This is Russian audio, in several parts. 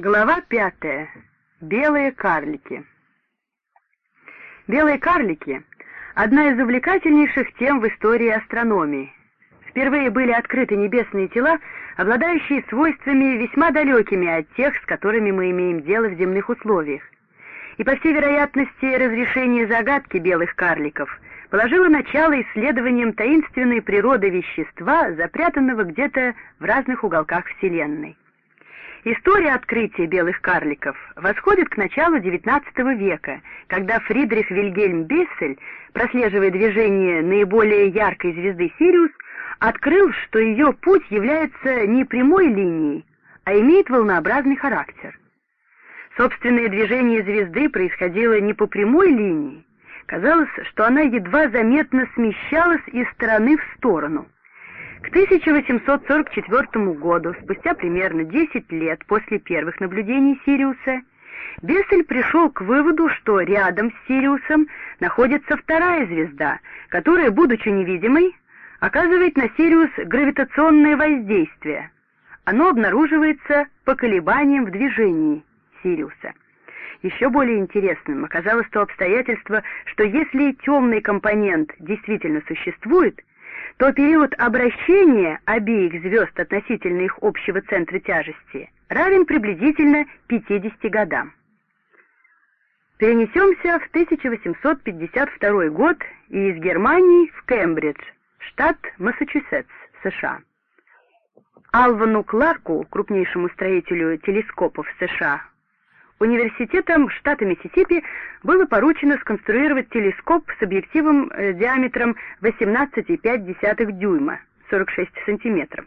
Глава пятая. Белые карлики. Белые карлики — одна из увлекательнейших тем в истории астрономии. Впервые были открыты небесные тела, обладающие свойствами весьма далекими от тех, с которыми мы имеем дело в земных условиях. И, по всей вероятности, разрешение загадки белых карликов положило начало исследованиям таинственной природы вещества, запрятанного где-то в разных уголках Вселенной. История открытия белых карликов восходит к началу XIX века, когда Фридрих Вильгельм Бессель, прослеживая движение наиболее яркой звезды Сириус, открыл, что ее путь является не прямой линией, а имеет волнообразный характер. Собственное движение звезды происходило не по прямой линии, казалось, что она едва заметно смещалась из стороны в сторону — к 1844 году, спустя примерно 10 лет после первых наблюдений Сириуса, Бессель пришел к выводу, что рядом с Сириусом находится вторая звезда, которая, будучи невидимой, оказывает на Сириус гравитационное воздействие. Оно обнаруживается по колебаниям в движении Сириуса. Еще более интересным оказалось то обстоятельство, что если темный компонент действительно существует, то период обращения обеих звезд относительно их общего центра тяжести равен приблизительно 50 годам. Перенесемся в 1852 год и из Германии в Кембридж, штат Массачусетс, США. Алвану Кларку, крупнейшему строителю телескопов США, университетом штата Миссисипи было поручено сконструировать телескоп с объективом э, диаметром 18,5 дюйма, 46 сантиметров,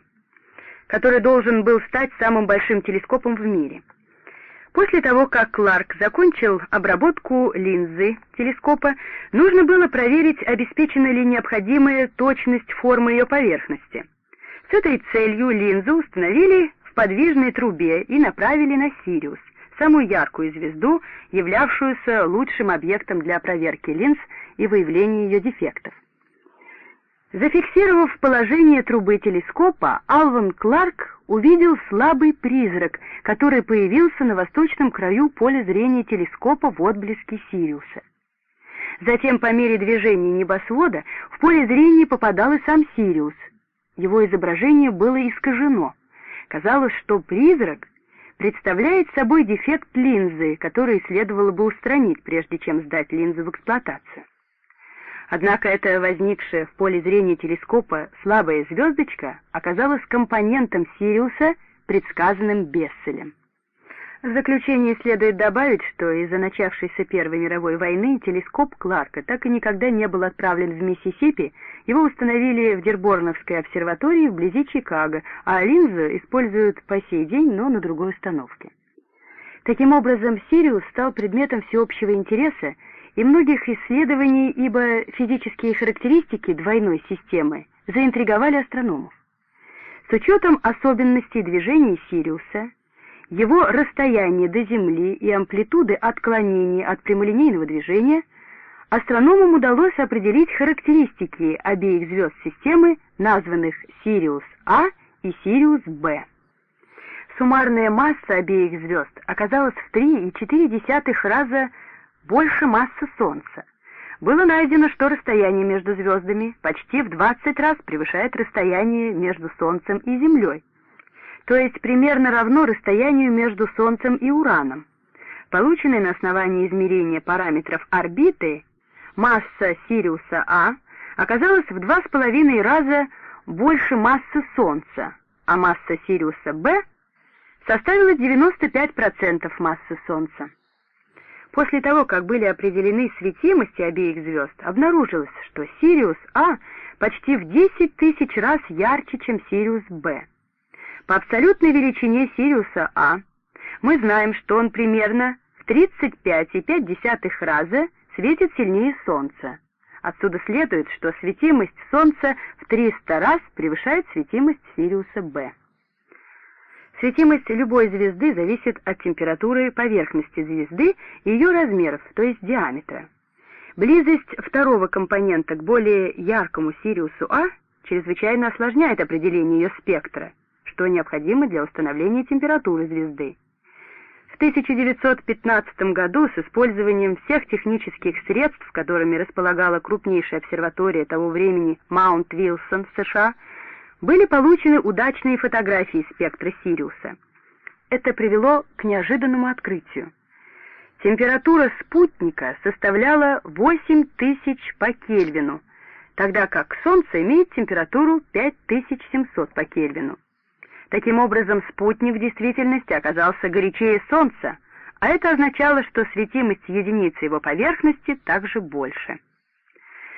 который должен был стать самым большим телескопом в мире. После того, как Кларк закончил обработку линзы телескопа, нужно было проверить, обеспечена ли необходимая точность формы ее поверхности. С этой целью линзу установили в подвижной трубе и направили на Сириус самую яркую звезду, являвшуюся лучшим объектом для проверки линз и выявления ее дефектов. Зафиксировав положение трубы телескопа, Алван Кларк увидел слабый призрак, который появился на восточном краю поля зрения телескопа в отблеске Сириуса. Затем, по мере движения небосвода, в поле зрения попадал и сам Сириус. Его изображение было искажено. Казалось, что призрак представляет собой дефект линзы, который следовало бы устранить, прежде чем сдать линзу в эксплуатацию. Однако эта возникшая в поле зрения телескопа слабая звездочка оказалась компонентом Сириуса, предсказанным Бесселем. В заключение следует добавить, что из-за начавшейся Первой мировой войны телескоп Кларка так и никогда не был отправлен в Миссисипи, его установили в Дерборновской обсерватории вблизи Чикаго, а линзу используют по сей день, но на другой установке. Таким образом, Сириус стал предметом всеобщего интереса и многих исследований, ибо физические характеристики двойной системы заинтриговали астрономов. С учетом особенностей движения Сириуса, его расстояние до Земли и амплитуды отклонений от прямолинейного движения, астрономам удалось определить характеристики обеих звезд системы, названных Сириус А и Сириус Б. Суммарная масса обеих звезд оказалась в 3,4 раза больше массы Солнца. Было найдено, что расстояние между звездами почти в 20 раз превышает расстояние между Солнцем и Землей то есть примерно равно расстоянию между Солнцем и Ураном. Полученная на основании измерения параметров орбиты масса Сириуса А оказалась в два с половиной раза больше массы Солнца, а масса Сириуса Б составила 95% массы Солнца. После того, как были определены светимости обеих звезд, обнаружилось, что Сириус А почти в 10 тысяч раз ярче, чем Сириус Б. По абсолютной величине Сириуса А мы знаем, что он примерно в 35,5 раза светит сильнее Солнца. Отсюда следует, что светимость Солнца в 300 раз превышает светимость Сириуса Б. Светимость любой звезды зависит от температуры поверхности звезды и ее размеров, то есть диаметра. Близость второго компонента к более яркому Сириусу А чрезвычайно осложняет определение ее спектра – что необходимо для установления температуры звезды. 1915 году с использованием всех технических средств, которыми располагала крупнейшая обсерватория того времени Маунт Вилсон в США, были получены удачные фотографии спектра Сириуса. Это привело к неожиданному открытию. Температура спутника составляла 8000 по Кельвину, тогда как Солнце имеет температуру 5700 по Кельвину. Таким образом, спутник в действительности оказался горячее Солнца, а это означало, что светимость единицы его поверхности также больше.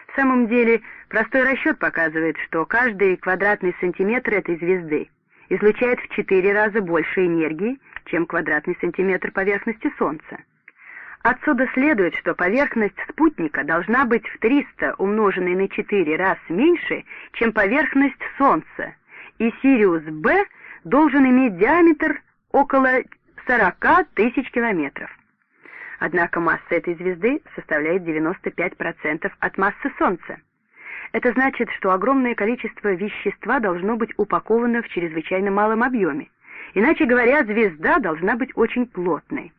В самом деле, простой расчет показывает, что каждый квадратный сантиметр этой звезды излучает в 4 раза больше энергии, чем квадратный сантиметр поверхности Солнца. Отсюда следует, что поверхность спутника должна быть в 300 умноженной на 4 раз меньше, чем поверхность Солнца, и Сириус Б – должен иметь диаметр около 40 тысяч километров. Однако масса этой звезды составляет 95% от массы Солнца. Это значит, что огромное количество вещества должно быть упаковано в чрезвычайно малом объеме. Иначе говоря, звезда должна быть очень плотной.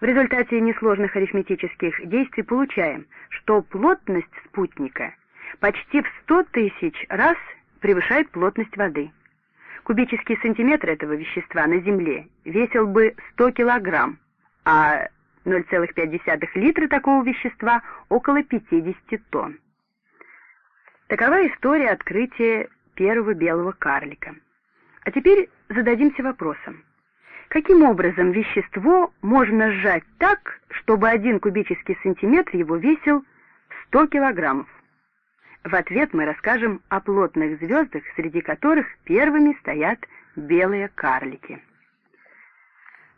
В результате несложных арифметических действий получаем, что плотность спутника почти в 100 тысяч раз превышает плотность воды. Кубический сантиметр этого вещества на Земле весил бы 100 килограмм, а 0,5 литра такого вещества около 50 тонн. Такова история открытия первого белого карлика. А теперь зададимся вопросом. Каким образом вещество можно сжать так, чтобы один кубический сантиметр его весил 100 килограммов? В ответ мы расскажем о плотных звездах, среди которых первыми стоят белые карлики.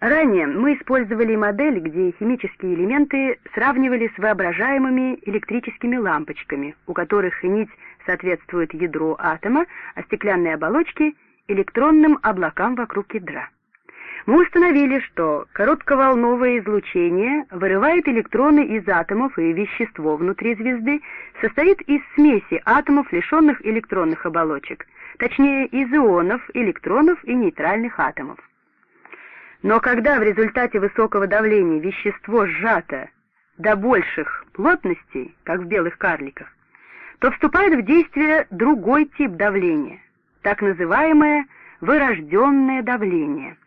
Ранее мы использовали модель, где химические элементы сравнивали с воображаемыми электрическими лампочками, у которых нить соответствует ядру атома, а стеклянные оболочки — электронным облакам вокруг ядра мы установили, что коротковолновое излучение вырывает электроны из атомов, и вещество внутри звезды состоит из смеси атомов, лишенных электронных оболочек, точнее из ионов, электронов и нейтральных атомов. Но когда в результате высокого давления вещество сжато до больших плотностей, как в белых карликах, то вступает в действие другой тип давления, так называемое вырожденное давление –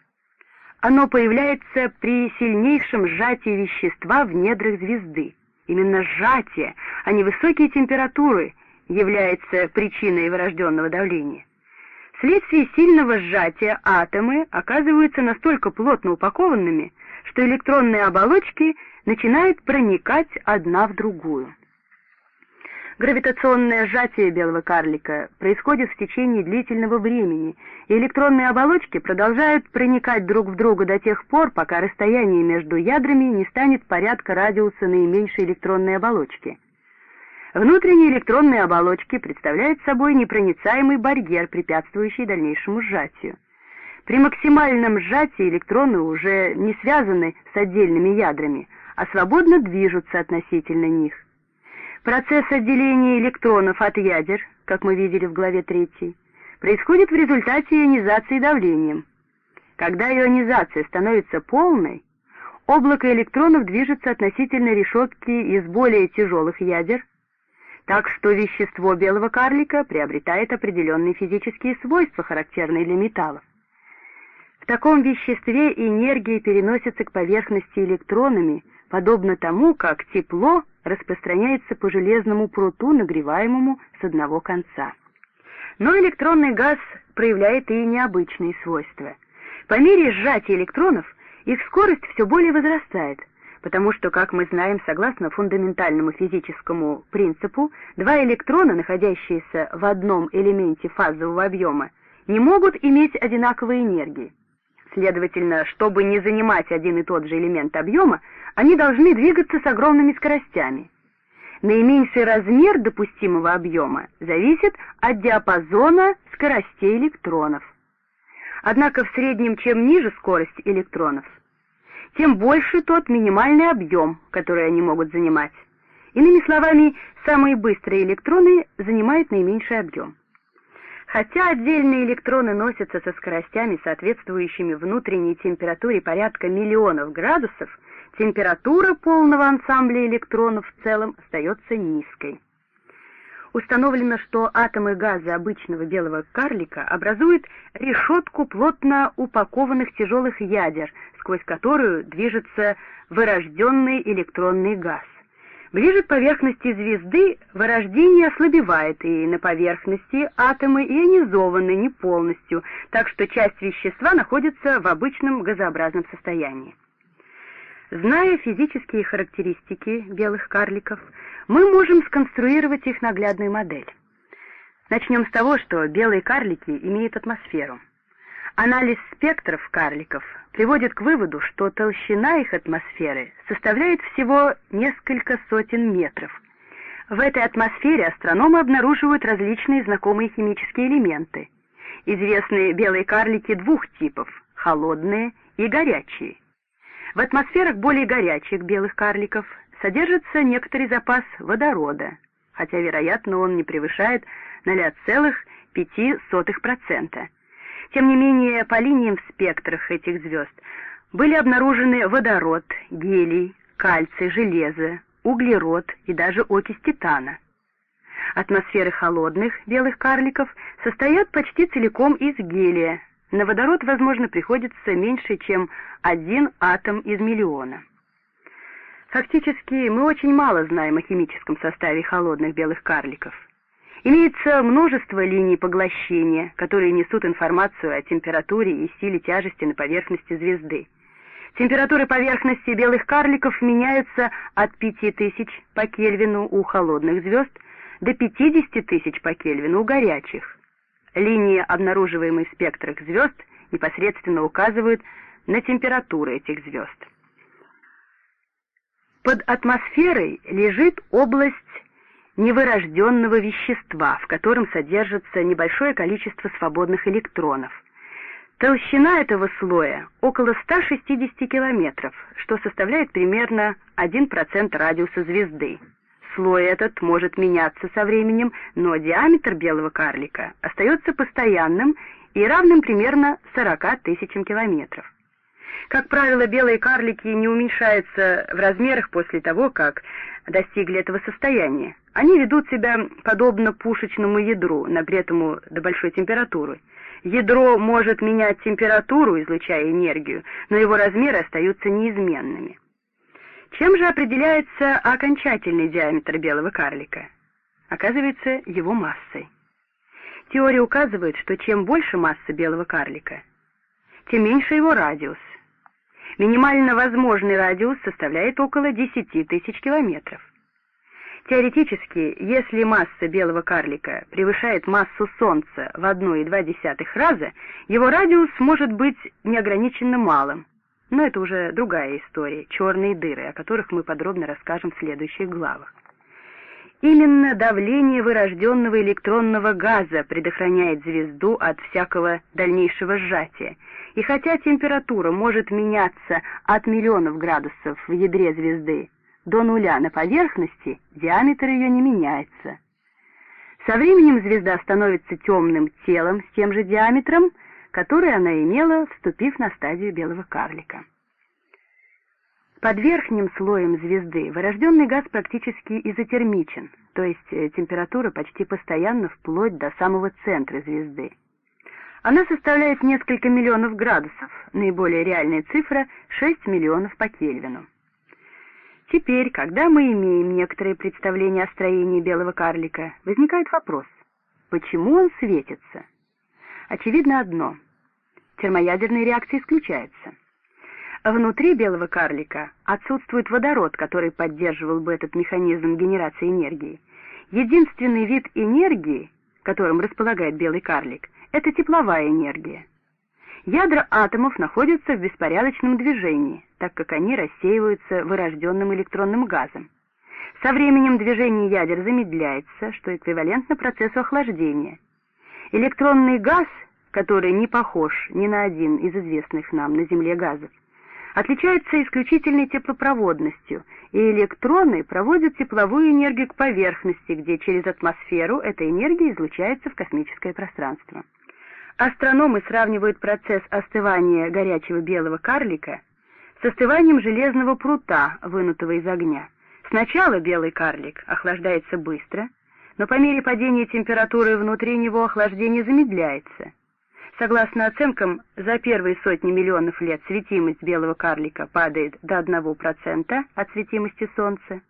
оно появляется при сильнейшем сжатии вещества в недрах звезды. Именно сжатие, а не высокие температуры, является причиной врожденного давления. Вследствие сильного сжатия атомы оказываются настолько плотно упакованными, что электронные оболочки начинают проникать одна в другую. Гравитационное сжатие белого карлика происходит в течение длительного времени, и электронные оболочки продолжают проникать друг в друга до тех пор, пока расстояние между ядрами не станет порядка радиуса наименьшей электронной оболочки. Внутренние электронные оболочки представляют собой непроницаемый барьер, препятствующий дальнейшему сжатию. При максимальном сжатии электроны уже не связаны с отдельными ядрами, а свободно движутся относительно них. Процесс отделения электронов от ядер, как мы видели в главе 3, происходит в результате ионизации давлением. Когда ионизация становится полной, облако электронов движется относительно решетки из более тяжелых ядер, так что вещество белого карлика приобретает определенные физические свойства, характерные для металлов. В таком веществе энергия переносится к поверхности электронами, подобно тому, как тепло распространяется по железному пруту, нагреваемому с одного конца. Но электронный газ проявляет и необычные свойства. По мере сжатия электронов их скорость все более возрастает, потому что, как мы знаем, согласно фундаментальному физическому принципу, два электрона, находящиеся в одном элементе фазового объема, не могут иметь одинаковой энергии. Следовательно, чтобы не занимать один и тот же элемент объема, они должны двигаться с огромными скоростями. Наименьший размер допустимого объема зависит от диапазона скоростей электронов. Однако в среднем чем ниже скорость электронов, тем больше тот минимальный объем, который они могут занимать. Иными словами, самые быстрые электроны занимают наименьший объем. Хотя отдельные электроны носятся со скоростями, соответствующими внутренней температуре порядка миллионов градусов, температура полного ансамбля электронов в целом остается низкой. Установлено, что атомы газа обычного белого карлика образуют решетку плотно упакованных тяжелых ядер, сквозь которую движется вырожденный электронный газ. Ближе к поверхности звезды вырождение ослабевает, и на поверхности атомы ионизованы не полностью, так что часть вещества находится в обычном газообразном состоянии. Зная физические характеристики белых карликов, мы можем сконструировать их наглядную модель. Начнем с того, что белые карлики имеют атмосферу. Анализ спектров карликов приводит к выводу, что толщина их атмосферы составляет всего несколько сотен метров. В этой атмосфере астрономы обнаруживают различные знакомые химические элементы. Известны белые карлики двух типов – холодные и горячие. В атмосферах более горячих белых карликов содержится некоторый запас водорода, хотя, вероятно, он не превышает 0,05%. Тем не менее, по линиям в спектрах этих звезд были обнаружены водород, гелий, кальций, железо, углерод и даже окись титана. Атмосферы холодных белых карликов состоят почти целиком из гелия. На водород, возможно, приходится меньше, чем один атом из миллиона. Фактически, мы очень мало знаем о химическом составе холодных белых карликов. Имеется множество линий поглощения, которые несут информацию о температуре и силе тяжести на поверхности звезды. Температуры поверхности белых карликов меняются от 5000 по Кельвину у холодных звезд до 50 тысяч по Кельвину у горячих. Линии, обнаруживаемые в спектрах звезд, непосредственно указывают на температуру этих звезд. Под атмосферой лежит область невырожденного вещества, в котором содержится небольшое количество свободных электронов. Толщина этого слоя около 160 километров, что составляет примерно 1% радиуса звезды. Слой этот может меняться со временем, но диаметр белого карлика остается постоянным и равным примерно 40 тысячам километров. Как правило, белые карлики не уменьшаются в размерах после того, как достигли этого состояния. Они ведут себя подобно пушечному ядру, нагретому до большой температуры. Ядро может менять температуру, излучая энергию, но его размеры остаются неизменными. Чем же определяется окончательный диаметр белого карлика? Оказывается, его массой. Теория указывает, что чем больше масса белого карлика, тем меньше его радиус. Минимально возможный радиус составляет около 10 тысяч километров. Теоретически, если масса белого карлика превышает массу Солнца в 1,2 раза, его радиус может быть неограниченно малым. Но это уже другая история, черные дыры, о которых мы подробно расскажем в следующих главах. Именно давление вырожденного электронного газа предохраняет звезду от всякого дальнейшего сжатия, и хотя температура может меняться от миллионов градусов в ядре звезды до нуля на поверхности, диаметр ее не меняется. Со временем звезда становится темным телом с тем же диаметром, который она имела, вступив на стадию белого карлика. Под верхним слоем звезды вырожденный газ практически изотермичен, то есть э, температура почти постоянна вплоть до самого центра звезды. Она составляет несколько миллионов градусов, наиболее реальная цифра — 6 миллионов по Кельвину. Теперь, когда мы имеем некоторые представления о строении белого карлика, возникает вопрос, почему он светится? Очевидно одно — термоядерные реакции исключаются. Внутри белого карлика отсутствует водород, который поддерживал бы этот механизм генерации энергии. Единственный вид энергии, которым располагает белый карлик — это тепловая энергия. Ядра атомов находятся в беспорядочном движении, так как они рассеиваются вырожденным электронным газом. Со временем движение ядер замедляется, что эквивалентно процессу охлаждения. Электронный газ, который не похож ни на один из известных нам на Земле газов, отличается исключительной теплопроводностью и электроны проводят тепловую энергию к поверхности, где через атмосферу эта энергия излучается в космическое пространство. Астрономы сравнивают процесс остывания горячего белого карлика с остыванием железного прута, вынутого из огня. Сначала белый карлик охлаждается быстро, но по мере падения температуры внутри него охлаждение замедляется. Согласно оценкам, за первые сотни миллионов лет светимость белого карлика падает до 1% от светимости Солнца.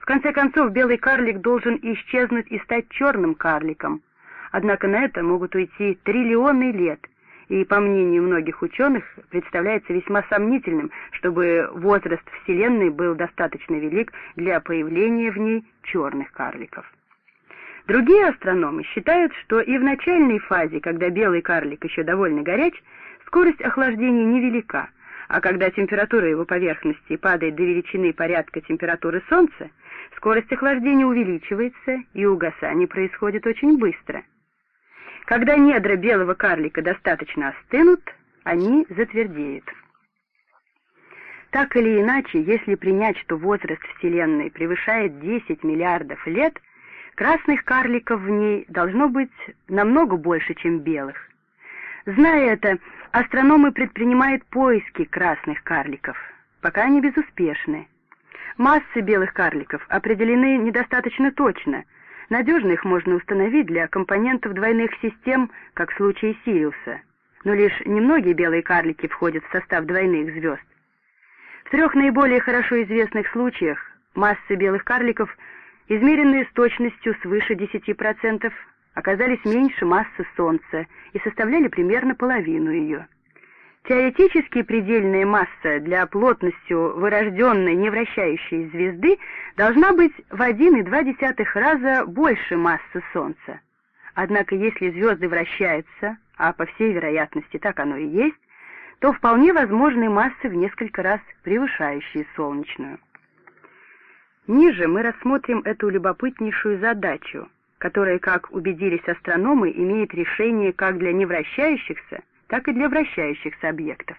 В конце концов, белый карлик должен исчезнуть и стать черным карликом. Однако на это могут уйти триллионы лет, и, по мнению многих ученых, представляется весьма сомнительным, чтобы возраст Вселенной был достаточно велик для появления в ней черных карликов. Другие астрономы считают, что и в начальной фазе, когда белый карлик еще довольно горяч, скорость охлаждения невелика, а когда температура его поверхности падает до величины порядка температуры Солнца, скорость охлаждения увеличивается и угасание происходит очень быстро. Когда недра белого карлика достаточно остынут, они затвердеют. Так или иначе, если принять, что возраст Вселенной превышает 10 миллиардов лет, Красных карликов в ней должно быть намного больше, чем белых. Зная это, астрономы предпринимают поиски красных карликов, пока они безуспешны. Массы белых карликов определены недостаточно точно. Надежно их можно установить для компонентов двойных систем, как в случае Сириуса. Но лишь немногие белые карлики входят в состав двойных звезд. В трех наиболее хорошо известных случаях массы белых карликов – измеренные с точностью свыше 10%, оказались меньше массы Солнца и составляли примерно половину ее. Теоретически предельная масса для плотностью вырожденной невращающей звезды должна быть в 1,2 раза больше массы Солнца. Однако если звезды вращаются, а по всей вероятности так оно и есть, то вполне возможны массы в несколько раз превышающие солнечную. Ниже мы рассмотрим эту любопытнейшую задачу, которая, как убедились астрономы, имеет решение как для невращающихся, так и для вращающихся объектов.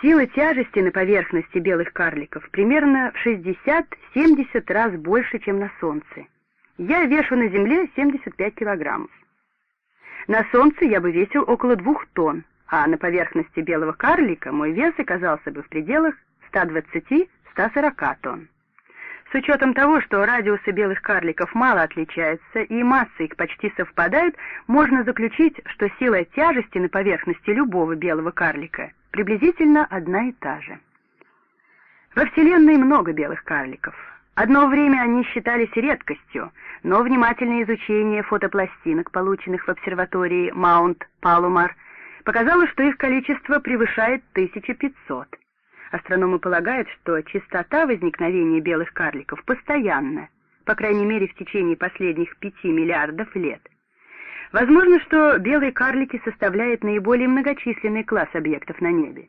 Сила тяжести на поверхности белых карликов примерно в 60-70 раз больше, чем на Солнце. Я вешу на Земле 75 килограммов. На Солнце я бы весил около двух тонн, а на поверхности белого карлика мой вес оказался бы в пределах 120 140 тонн. С учетом того, что радиусы белых карликов мало отличаются и массы их почти совпадают, можно заключить, что сила тяжести на поверхности любого белого карлика приблизительно одна и та же. Во Вселенной много белых карликов. Одно время они считались редкостью, но внимательное изучение фотопластинок, полученных в обсерватории Маунт-Палумар, показало, что их количество превышает 1500. Астрономы полагают, что частота возникновения белых карликов постоянна, по крайней мере в течение последних пяти миллиардов лет. Возможно, что белые карлики составляют наиболее многочисленный класс объектов на небе.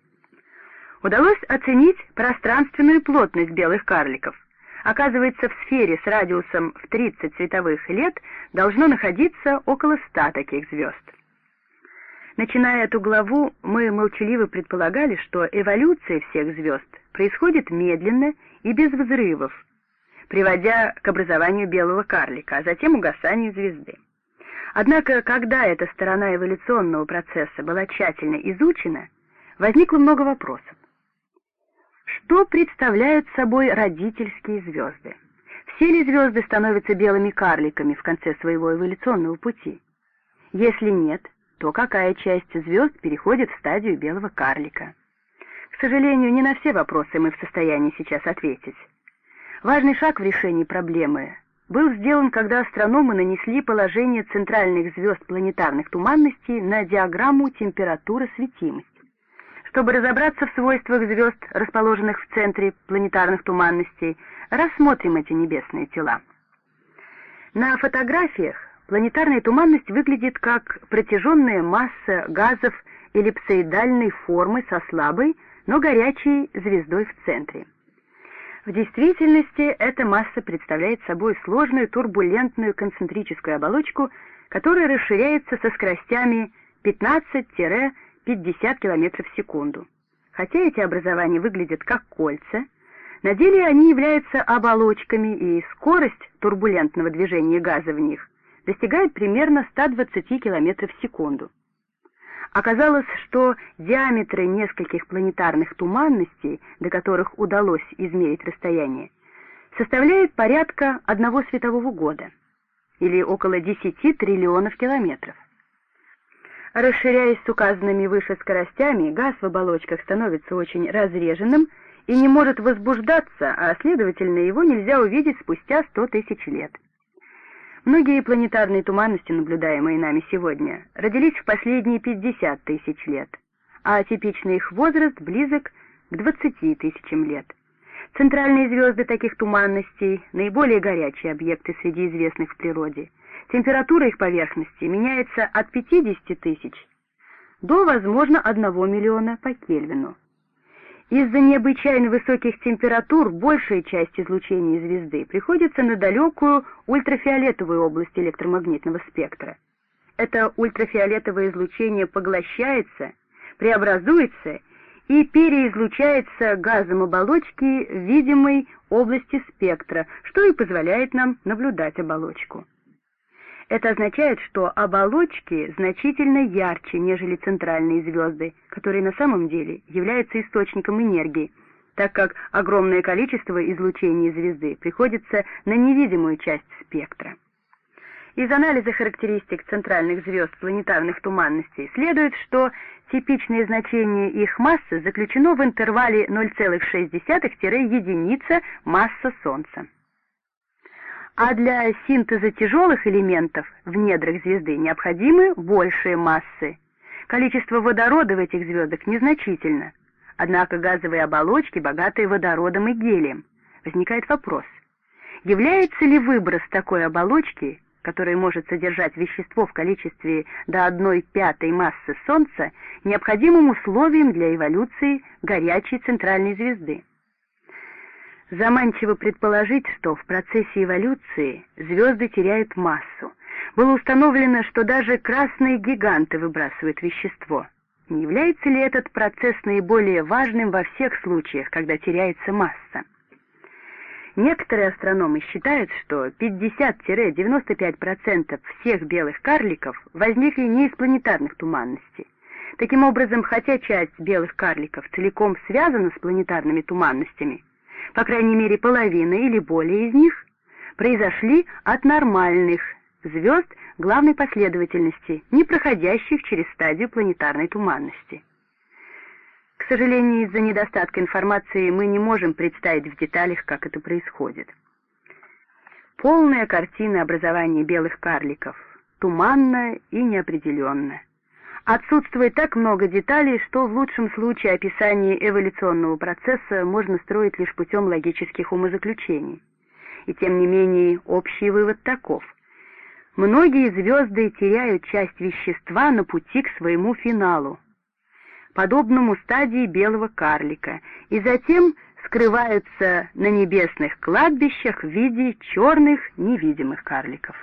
Удалось оценить пространственную плотность белых карликов. Оказывается, в сфере с радиусом в 30 световых лет должно находиться около 100 таких звезд. Начиная эту главу, мы молчаливо предполагали, что эволюция всех звезд происходит медленно и без взрывов, приводя к образованию белого карлика, а затем угасанию звезды. Однако, когда эта сторона эволюционного процесса была тщательно изучена, возникло много вопросов. Что представляют собой родительские звезды? Все ли звезды становятся белыми карликами в конце своего эволюционного пути? Если нет, то какая часть звезд переходит в стадию белого карлика. К сожалению, не на все вопросы мы в состоянии сейчас ответить. Важный шаг в решении проблемы был сделан, когда астрономы нанесли положение центральных звезд планетарных туманностей на диаграмму температуры светимости. Чтобы разобраться в свойствах звезд, расположенных в центре планетарных туманностей, рассмотрим эти небесные тела. На фотографиях Планетарная туманность выглядит как протяженная масса газов эллипсоидальной формы со слабой, но горячей звездой в центре. В действительности эта масса представляет собой сложную турбулентную концентрическую оболочку, которая расширяется со скоростями 15-50 км в секунду. Хотя эти образования выглядят как кольца, на деле они являются оболочками, и скорость турбулентного движения газа в них достигает примерно 120 км в секунду. Оказалось, что диаметры нескольких планетарных туманностей, до которых удалось измерить расстояние, составляют порядка одного светового года, или около 10 триллионов километров. Расширяясь с указанными выше скоростями, газ в оболочках становится очень разреженным и не может возбуждаться, а следовательно его нельзя увидеть спустя 100 тысяч лет. Многие планетарные туманности, наблюдаемые нами сегодня, родились в последние 50 тысяч лет, а типичный их возраст близок к 20 тысячам лет. Центральные звезды таких туманностей — наиболее горячие объекты среди известных в природе — Температура их поверхности меняется от 50 тысяч до, возможно, 1 миллиона по Кельвину. Из-за необычайно высоких температур большая часть излучения звезды приходится на далекую ультрафиолетовую область электромагнитного спектра. Это ультрафиолетовое излучение поглощается, преобразуется и переизлучается газом оболочки в видимой области спектра, что и позволяет нам наблюдать оболочку. Это означает, что оболочки значительно ярче, нежели центральные звезды, которые на самом деле являются источником энергии, так как огромное количество излучения звезды приходится на невидимую часть спектра. Из анализа характеристик центральных звезд планетарных туманностей следует, что типичное значение их массы заключено в интервале 0,6-единица масса Солнца а для синтеза тяжелых элементов в недрах звезды необходимы большие массы. Количество водорода в этих звездах незначительно, однако газовые оболочки, богатые водородом и гелием. Возникает вопрос, является ли выброс такой оболочки, которая может содержать вещество в количестве до 1 пятой массы Солнца, необходимым условием для эволюции горячей центральной звезды? Заманчиво предположить, что в процессе эволюции звезды теряют массу. Было установлено, что даже красные гиганты выбрасывают вещество. Не является ли этот процесс наиболее важным во всех случаях, когда теряется масса? Некоторые астрономы считают, что 50-95% всех белых карликов возникли не из планетарных туманностей. Таким образом, хотя часть белых карликов целиком связана с планетарными туманностями, по крайней мере половина или более из них, произошли от нормальных звезд главной последовательности, не проходящих через стадию планетарной туманности. К сожалению, из-за недостатка информации мы не можем представить в деталях, как это происходит. Полная картина образования белых карликов туманна и неопределенна. Отсутствует так много деталей, что в лучшем случае описание эволюционного процесса можно строить лишь путем логических умозаключений. И тем не менее общий вывод таков. Многие звезды теряют часть вещества на пути к своему финалу, подобному стадии белого карлика, и затем скрываются на небесных кладбищах в виде черных невидимых карликов.